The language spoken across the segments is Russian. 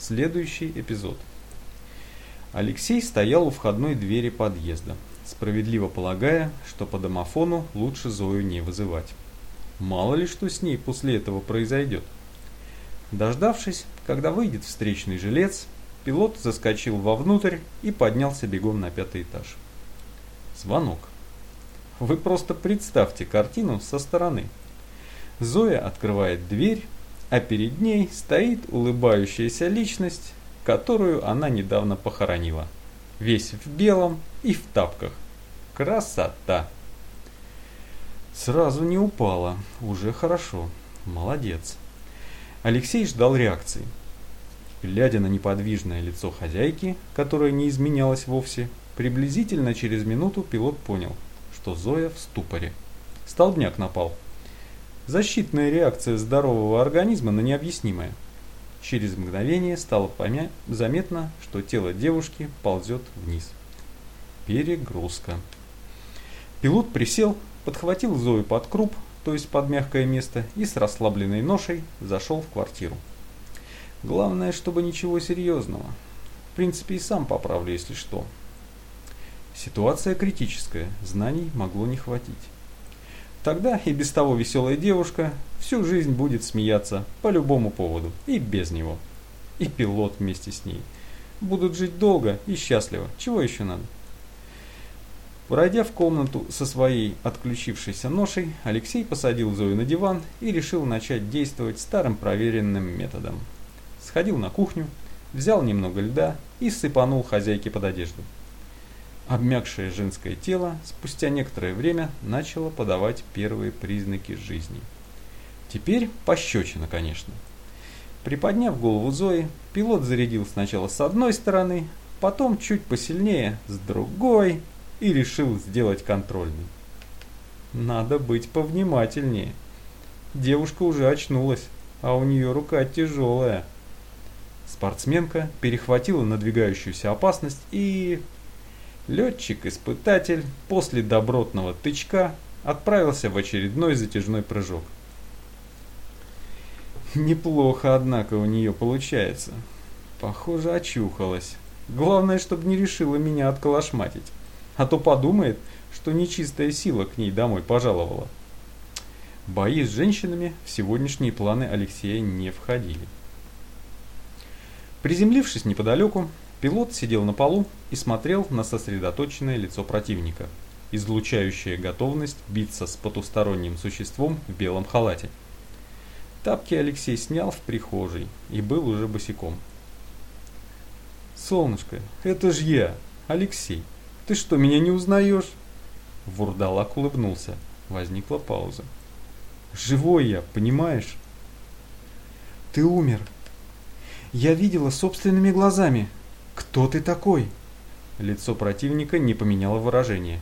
Следующий эпизод. Алексей стоял у входной двери подъезда, справедливо полагая, что по домофону лучше Зою не вызывать. Мало ли что с ней после этого произойдет. Дождавшись, когда выйдет встречный жилец, пилот заскочил вовнутрь и поднялся бегом на пятый этаж. Звонок. Вы просто представьте картину со стороны. Зоя открывает дверь, а перед ней стоит улыбающаяся личность, которую она недавно похоронила. Весь в белом и в тапках. Красота! Сразу не упала, уже хорошо, молодец. Алексей ждал реакции. Глядя на неподвижное лицо хозяйки, которое не изменялось вовсе, приблизительно через минуту пилот понял, что Зоя в ступоре. Столбняк напал. Защитная реакция здорового организма на необъяснимое. Через мгновение стало помя... заметно, что тело девушки ползет вниз. Перегрузка. Пилот присел, подхватил Зою под круп, то есть под мягкое место, и с расслабленной ношей зашел в квартиру. Главное, чтобы ничего серьезного. В принципе, и сам поправлю, если что. Ситуация критическая, знаний могло не хватить. Тогда и без того веселая девушка всю жизнь будет смеяться по любому поводу и без него. И пилот вместе с ней. Будут жить долго и счастливо. Чего еще надо? Пройдя в комнату со своей отключившейся ношей, Алексей посадил Зою на диван и решил начать действовать старым проверенным методом. Сходил на кухню, взял немного льда и сыпанул хозяйке под одежду. Обмякшее женское тело спустя некоторое время начало подавать первые признаки жизни. Теперь пощечина, конечно. Приподняв голову Зои, пилот зарядил сначала с одной стороны, потом чуть посильнее с другой и решил сделать контрольный. Надо быть повнимательнее. Девушка уже очнулась, а у нее рука тяжелая. Спортсменка перехватила надвигающуюся опасность и Летчик-испытатель после добротного тычка отправился в очередной затяжной прыжок. Неплохо, однако, у нее получается. Похоже, очухалась. Главное, чтобы не решила меня отколошматить. А то подумает, что нечистая сила к ней домой пожаловала. Бои с женщинами в сегодняшние планы Алексея не входили. Приземлившись неподалеку, Пилот сидел на полу и смотрел на сосредоточенное лицо противника, излучающее готовность биться с потусторонним существом в белом халате. Тапки Алексей снял в прихожей и был уже босиком. «Солнышко, это ж я, Алексей. Ты что, меня не узнаешь?» Вурдалак улыбнулся. Возникла пауза. «Живой я, понимаешь?» «Ты умер. Я видела собственными глазами», «Кто ты такой?» Лицо противника не поменяло выражение.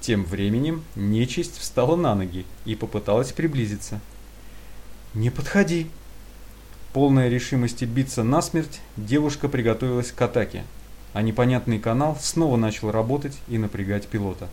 Тем временем нечисть встала на ноги и попыталась приблизиться. «Не подходи!» Полная решимости биться насмерть, девушка приготовилась к атаке, а непонятный канал снова начал работать и напрягать пилота.